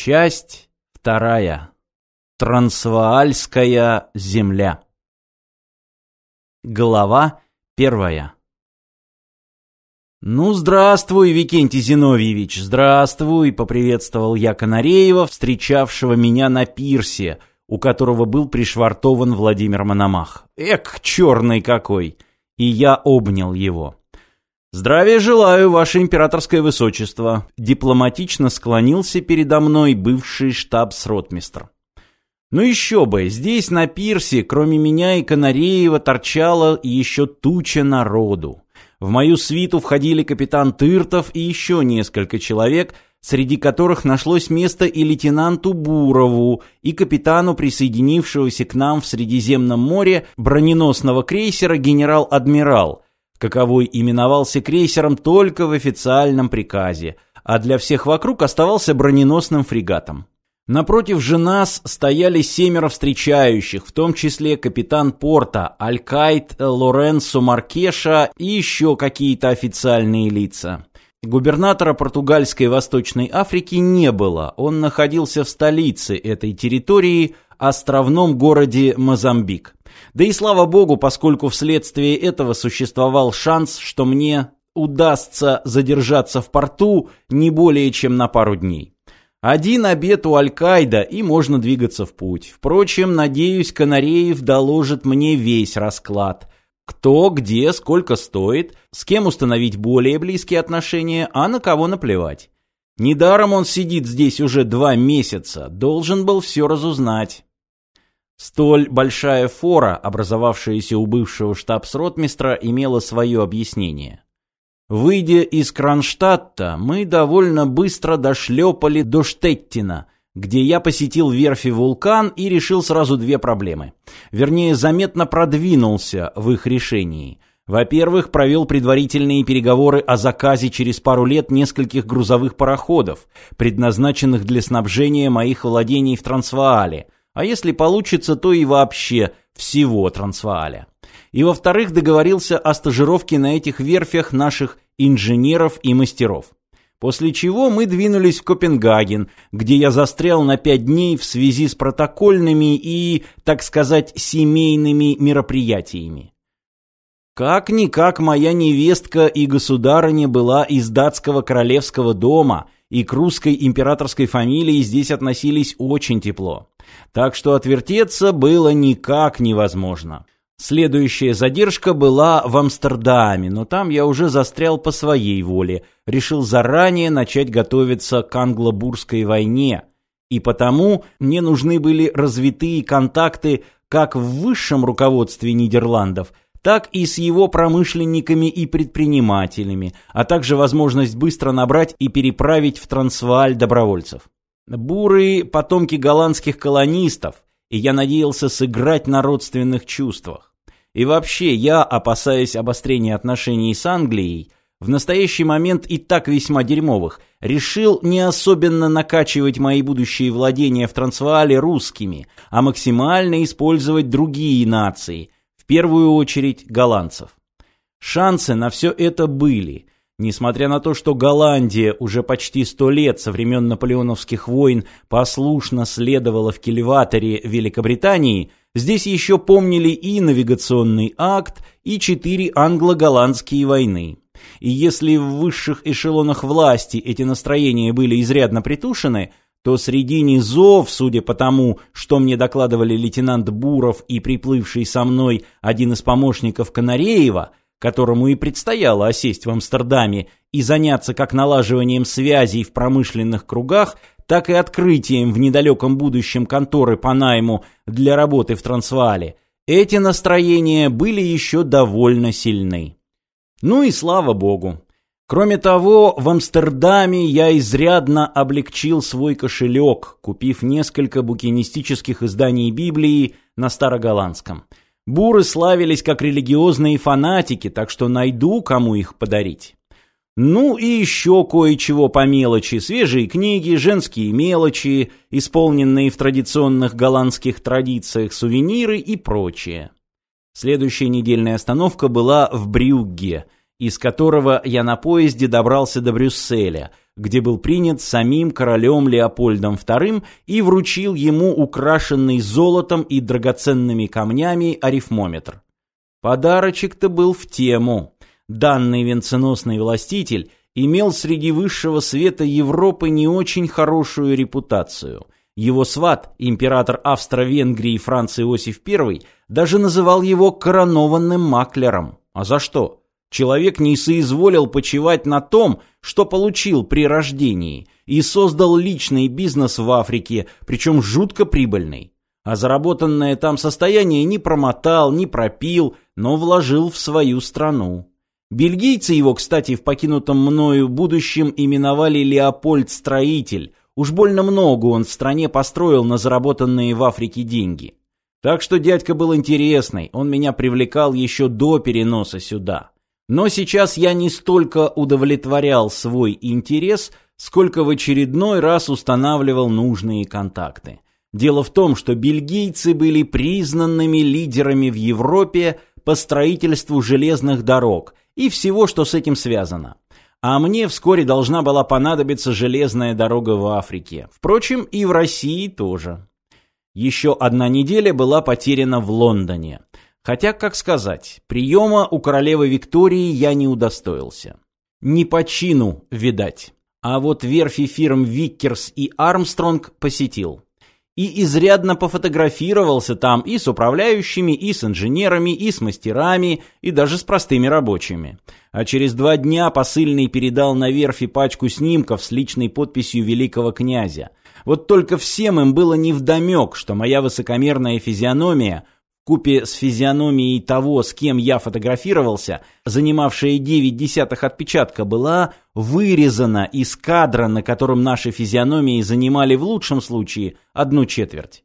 Часть вторая. Трансваальская земля. Глава первая. «Ну, здравствуй, Викентий Зиновьевич, здравствуй!» — поприветствовал я Канареева, встречавшего меня на пирсе, у которого был пришвартован Владимир Мономах. «Эк, черный какой!» И я обнял его. «Здравия желаю, ваше императорское высочество!» Дипломатично склонился передо мной бывший штабс-ротмистр. Ну еще бы, здесь на пирсе, кроме меня и Канареева, торчало еще туча народу. В мою свиту входили капитан Тыртов и еще несколько человек, среди которых нашлось место и лейтенанту Бурову, и капитану присоединившегося к нам в Средиземном море броненосного крейсера «Генерал-Адмирал», каковой именовался крейсером только в официальном приказе, а для всех вокруг оставался броненосным фрегатом. Напротив же нас стояли семеро встречающих, в том числе капитан порта Алькайт Лоренцо Маркеша и еще какие-то официальные лица. Губернатора португальской Восточной Африки не было, он находился в столице этой территории, островном городе Мозамбик. Да и слава богу, поскольку вследствие этого существовал шанс, что мне удастся задержаться в порту не более чем на пару дней. Один обед у Аль-Каида, и можно двигаться в путь. Впрочем, надеюсь, Канареев доложит мне весь расклад. Кто, где, сколько стоит, с кем установить более близкие отношения, а на кого наплевать. Недаром он сидит здесь уже два месяца, должен был все разузнать. Столь большая фора, образовавшаяся у бывшего штабс-ротмистра, имела свое объяснение. Выйдя из Кронштадта, мы довольно быстро дошлепали до Штеттина, где я посетил верфи «Вулкан» и решил сразу две проблемы. Вернее, заметно продвинулся в их решении. Во-первых, провел предварительные переговоры о заказе через пару лет нескольких грузовых пароходов, предназначенных для снабжения моих владений в Трансваале – а если получится, то и вообще всего Трансвааля. И во-вторых, договорился о стажировке на этих верфях наших инженеров и мастеров. После чего мы двинулись в Копенгаген, где я застрял на пять дней в связи с протокольными и, так сказать, семейными мероприятиями. Как-никак моя невестка и государыня была из датского королевского дома, и к русской императорской фамилии здесь относились очень тепло. Так что отвертеться было никак невозможно. Следующая задержка была в Амстердаме, но там я уже застрял по своей воле, решил заранее начать готовиться к англо-бурской войне, и потому мне нужны были развитые контакты как в высшем руководстве Нидерландов, так и с его промышленниками и предпринимателями, а также возможность быстро набрать и переправить в Трансвааль добровольцев. Буры – потомки голландских колонистов, и я надеялся сыграть на родственных чувствах. И вообще, я, опасаясь обострения отношений с Англией, в настоящий момент и так весьма дерьмовых, решил не особенно накачивать мои будущие владения в Трансваале русскими, а максимально использовать другие нации, первую очередь голландцев. Шансы на все это были – Несмотря на то, что Голландия уже почти сто лет со времен наполеоновских войн послушно следовала в кильваторе Великобритании, здесь еще помнили и навигационный акт, и четыре англо-голландские войны. И если в высших эшелонах власти эти настроения были изрядно притушены, то среди низов, судя по тому, что мне докладывали лейтенант Буров и приплывший со мной один из помощников Канареева – которому и предстояло осесть в Амстердаме и заняться как налаживанием связей в промышленных кругах, так и открытием в недалеком будущем конторы по найму для работы в Трансваале, эти настроения были еще довольно сильны. Ну и слава богу. Кроме того, в Амстердаме я изрядно облегчил свой кошелек, купив несколько букинистических изданий Библии на староголландском – Буры славились как религиозные фанатики, так что найду, кому их подарить. Ну и еще кое-чего по мелочи. Свежие книги, женские мелочи, исполненные в традиционных голландских традициях сувениры и прочее. Следующая недельная остановка была в Брюгге, из которого я на поезде добрался до Брюсселя, где был принят самим королем Леопольдом II и вручил ему украшенный золотом и драгоценными камнями арифмометр. Подарочек-то был в тему. Данный венценосный властитель имел среди высшего света Европы не очень хорошую репутацию. Его сват, император Австро-Венгрии Франц Иосиф I, даже называл его коронованным маклером. А за что? Человек не соизволил почивать на том, что получил при рождении, и создал личный бизнес в Африке, причем жутко прибыльный. А заработанное там состояние не промотал, не пропил, но вложил в свою страну. Бельгийцы его, кстати, в покинутом мною будущем именовали Леопольд-строитель. Уж больно много он в стране построил на заработанные в Африке деньги. Так что дядька был интересный, он меня привлекал еще до переноса сюда. Но сейчас я не столько удовлетворял свой интерес, сколько в очередной раз устанавливал нужные контакты. Дело в том, что бельгийцы были признанными лидерами в Европе по строительству железных дорог и всего, что с этим связано. А мне вскоре должна была понадобиться железная дорога в Африке. Впрочем, и в России тоже. Еще одна неделя была потеряна в Лондоне. Хотя, как сказать, приема у королевы Виктории я не удостоился. Не по чину, видать. А вот верфи фирм Виккерс и Армстронг посетил. И изрядно пофотографировался там и с управляющими, и с инженерами, и с мастерами, и даже с простыми рабочими. А через два дня посыльный передал на верфи пачку снимков с личной подписью великого князя. Вот только всем им было невдомек, что моя высокомерная физиономия – купе с физиономией того, с кем я фотографировался, занимавшая 9 десятых отпечатка, была вырезана из кадра, на котором наши физиономии занимали в лучшем случае одну четверть,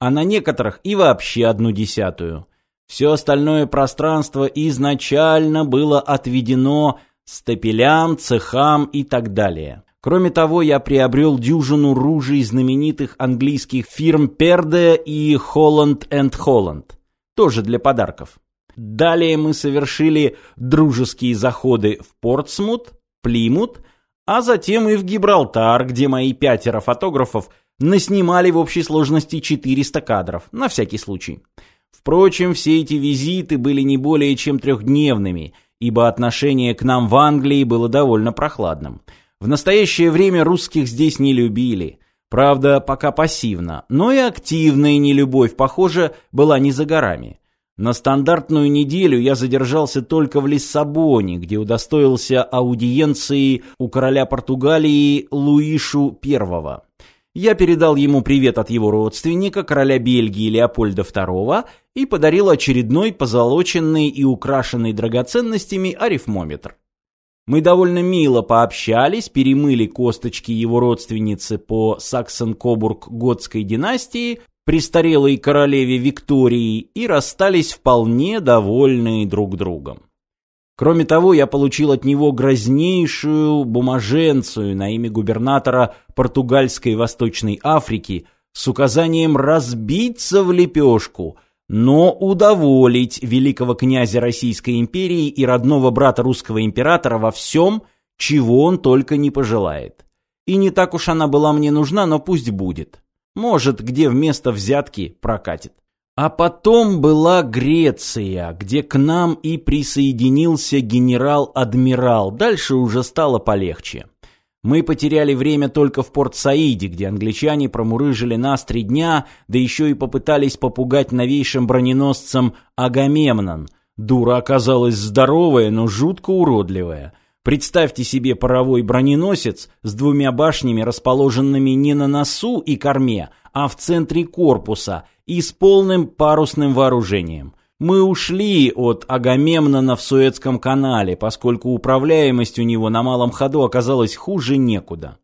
а на некоторых и вообще одну десятую. Все остальное пространство изначально было отведено стапелям, цехам и так далее. Кроме того, я приобрел дюжину ружей знаменитых английских фирм Перде и Холланд энд Холланд тоже для подарков. Далее мы совершили дружеские заходы в Портсмут, Плимут, а затем и в Гибралтар, где мои пятеро фотографов наснимали в общей сложности 400 кадров, на всякий случай. Впрочем, все эти визиты были не более чем трехдневными, ибо отношение к нам в Англии было довольно прохладным. В настоящее время русских здесь не любили. Правда, пока пассивно, но и активная нелюбовь, похоже, была не за горами. На стандартную неделю я задержался только в Лиссабоне, где удостоился аудиенции у короля Португалии Луишу I. Я передал ему привет от его родственника, короля Бельгии Леопольда II, и подарил очередной позолоченный и украшенный драгоценностями арифмометр. Мы довольно мило пообщались, перемыли косточки его родственницы по Саксон-Кобург-Готской династии, престарелой королеве Виктории, и расстались вполне довольные друг другом. Кроме того, я получил от него грознейшую бумаженцию на имя губернатора португальской Восточной Африки с указанием разбиться в лепешку – но удоволить великого князя Российской империи и родного брата русского императора во всем, чего он только не пожелает. И не так уж она была мне нужна, но пусть будет. Может, где вместо взятки прокатит. А потом была Греция, где к нам и присоединился генерал-адмирал. Дальше уже стало полегче. Мы потеряли время только в Порт-Саиде, где англичане промурыжили нас три дня, да еще и попытались попугать новейшим броненосцем Агамемнон. Дура оказалась здоровая, но жутко уродливая. Представьте себе паровой броненосец с двумя башнями, расположенными не на носу и корме, а в центре корпуса и с полным парусным вооружением. Мы ушли от Агамемнона в Суэцком канале, поскольку управляемость у него на малом ходу оказалась хуже некуда.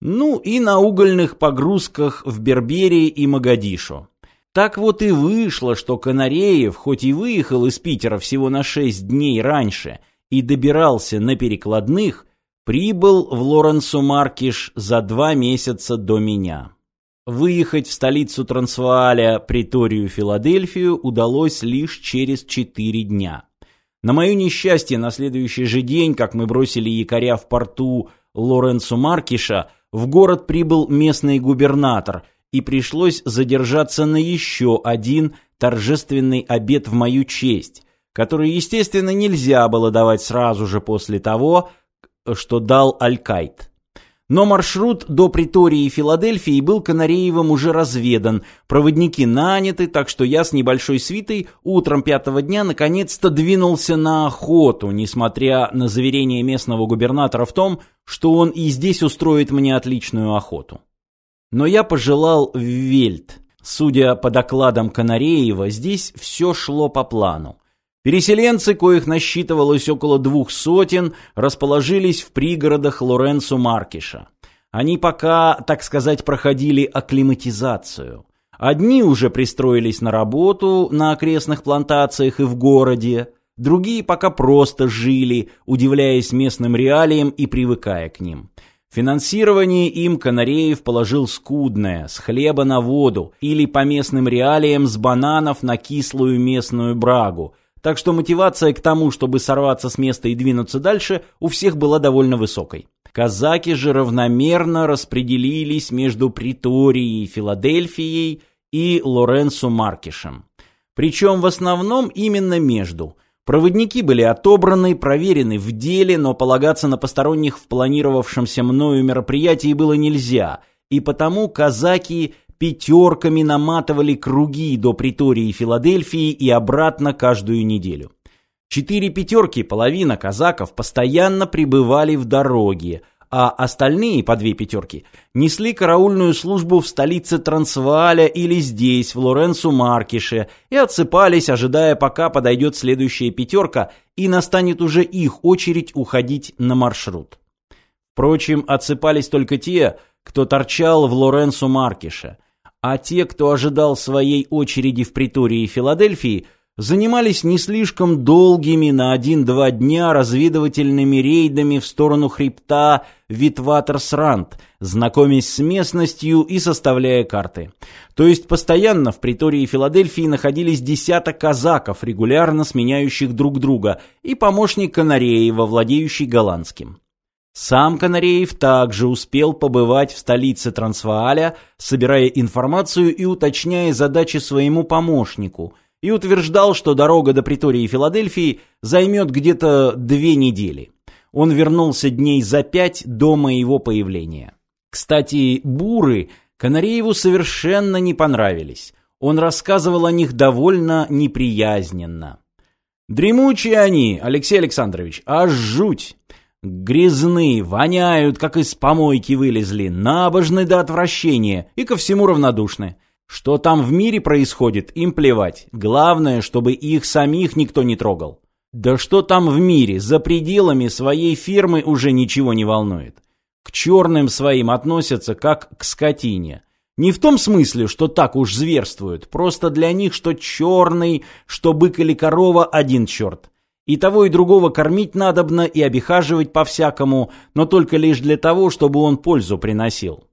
Ну и на угольных погрузках в Берберии и Магадишо. Так вот и вышло, что Канареев, хоть и выехал из Питера всего на шесть дней раньше и добирался на перекладных, прибыл в Лоренсу Маркиш за два месяца до меня. Выехать в столицу Трансвааля, приторию Филадельфию, удалось лишь через четыре дня. На мое несчастье, на следующий же день, как мы бросили якоря в порту Лоренцо Маркиша, в город прибыл местный губернатор, и пришлось задержаться на еще один торжественный обед в мою честь, который, естественно, нельзя было давать сразу же после того, что дал Алькайт. Но маршрут до Притории и Филадельфии был Канареевым уже разведан, проводники наняты, так что я с небольшой свитой утром пятого дня наконец-то двинулся на охоту, несмотря на заверение местного губернатора в том, что он и здесь устроит мне отличную охоту. Но я пожелал в Вельт. Судя по докладам Канареева, здесь все шло по плану. Переселенцы, коих насчитывалось около двух сотен, расположились в пригородах Лоренцо Маркиша. Они пока, так сказать, проходили акклиматизацию. Одни уже пристроились на работу на окрестных плантациях и в городе, другие пока просто жили, удивляясь местным реалиям и привыкая к ним. Финансирование им Канареев положил скудное, с хлеба на воду или по местным реалиям с бананов на кислую местную брагу – так что мотивация к тому, чтобы сорваться с места и двинуться дальше, у всех была довольно высокой. Казаки же равномерно распределились между Приторией, Филадельфией и Лоренцо Маркишем. Причем в основном именно между. Проводники были отобраны, проверены в деле, но полагаться на посторонних в планировавшемся мною мероприятии было нельзя, и потому казаки пятерками наматывали круги до притории Филадельфии и обратно каждую неделю. Четыре пятерки, половина казаков, постоянно пребывали в дороге, а остальные, по две пятерки, несли караульную службу в столице Трансвааля или здесь, в Лоренцу-Маркише, и отсыпались, ожидая, пока подойдет следующая пятерка, и настанет уже их очередь уходить на маршрут. Впрочем, отсыпались только те, кто торчал в Лоренцо-Маркише а те, кто ожидал своей очереди в притории Филадельфии, занимались не слишком долгими на один-два дня разведывательными рейдами в сторону хребта Витватерсранд, знакомясь с местностью и составляя карты. То есть постоянно в притории Филадельфии находились десяток казаков, регулярно сменяющих друг друга, и помощник Канареева, владеющий голландским. Сам Канареев также успел побывать в столице Трансвааля, собирая информацию и уточняя задачи своему помощнику, и утверждал, что дорога до Притории и Филадельфии займет где-то две недели. Он вернулся дней за пять до моего появления. Кстати, буры Канарееву совершенно не понравились. Он рассказывал о них довольно неприязненно. «Дремучие они, Алексей Александрович, аж жуть!» Грязны, воняют, как из помойки вылезли, набожны до отвращения и ко всему равнодушны. Что там в мире происходит, им плевать. Главное, чтобы их самих никто не трогал. Да что там в мире, за пределами своей фирмы уже ничего не волнует. К черным своим относятся как к скотине. Не в том смысле, что так уж зверствуют, просто для них что черный, что бык или корова один черт. И того и другого кормить надобно и обихаживать по-всякому, но только лишь для того, чтобы он пользу приносил.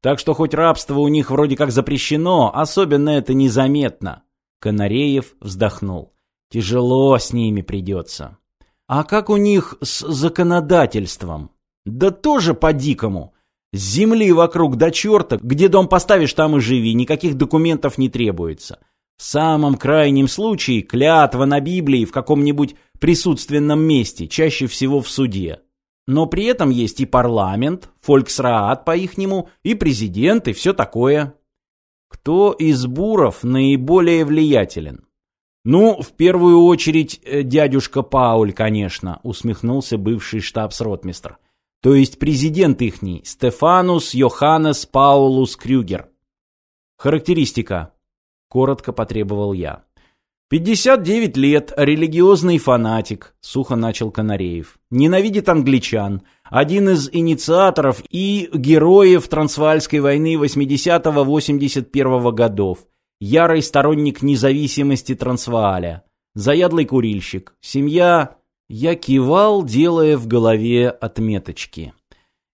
Так что хоть рабство у них вроде как запрещено, особенно это незаметно. Канареев вздохнул. Тяжело с ними придется. А как у них с законодательством? Да тоже по-дикому. С земли вокруг до черта, где дом поставишь, там и живи, никаких документов не требуется. В самом крайнем случае клятва на Библии в каком-нибудь присутственном месте, чаще всего в суде. Но при этом есть и парламент, фольксраат по-ихнему, и президент, и все такое. Кто из буров наиболее влиятелен? Ну, в первую очередь, э, дядюшка Пауль, конечно, усмехнулся бывший штабс-ротмистр. То есть президент ихний, Стефанус Йоханнес Паулус Крюгер. Характеристика. Коротко потребовал я. «Пятьдесят девять лет, религиозный фанатик», — сухо начал Канареев. «Ненавидит англичан. Один из инициаторов и героев Трансваальской войны 80-81 годов. Ярый сторонник независимости Трансвааля. Заядлый курильщик. Семья...» Я кивал, делая в голове отметочки.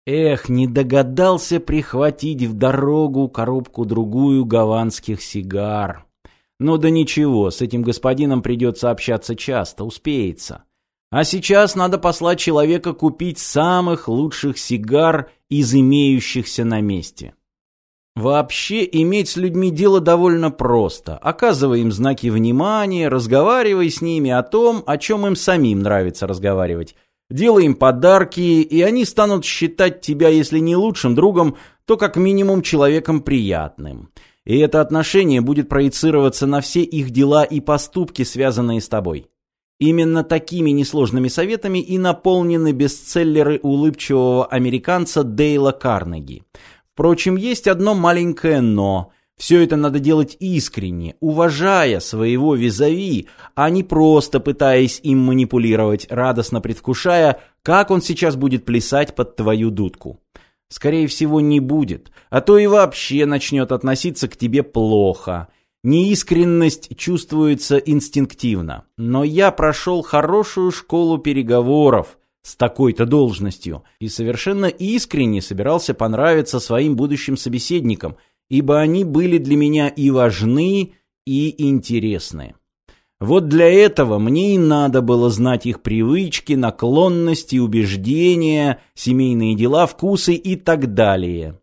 Эх, не догадался прихватить в дорогу коробку-другую гаванских сигар. Ну да ничего, с этим господином придется общаться часто, успеется. А сейчас надо послать человека купить самых лучших сигар из имеющихся на месте. Вообще, иметь с людьми дело довольно просто. Оказывай им знаки внимания, разговаривай с ними о том, о чем им самим нравится разговаривать. Делай им подарки, и они станут считать тебя, если не лучшим другом, то как минимум человеком приятным. И это отношение будет проецироваться на все их дела и поступки, связанные с тобой. Именно такими несложными советами и наполнены бестселлеры улыбчивого американца Дейла Карнеги. Впрочем, есть одно маленькое «но». Все это надо делать искренне, уважая своего визави, а не просто пытаясь им манипулировать, радостно предвкушая, как он сейчас будет плясать под твою дудку. Скорее всего, не будет, а то и вообще начнет относиться к тебе плохо – Неискренность чувствуется инстинктивно, но я прошел хорошую школу переговоров с такой-то должностью и совершенно искренне собирался понравиться своим будущим собеседникам, ибо они были для меня и важны, и интересны. Вот для этого мне и надо было знать их привычки, наклонности, убеждения, семейные дела, вкусы и так далее.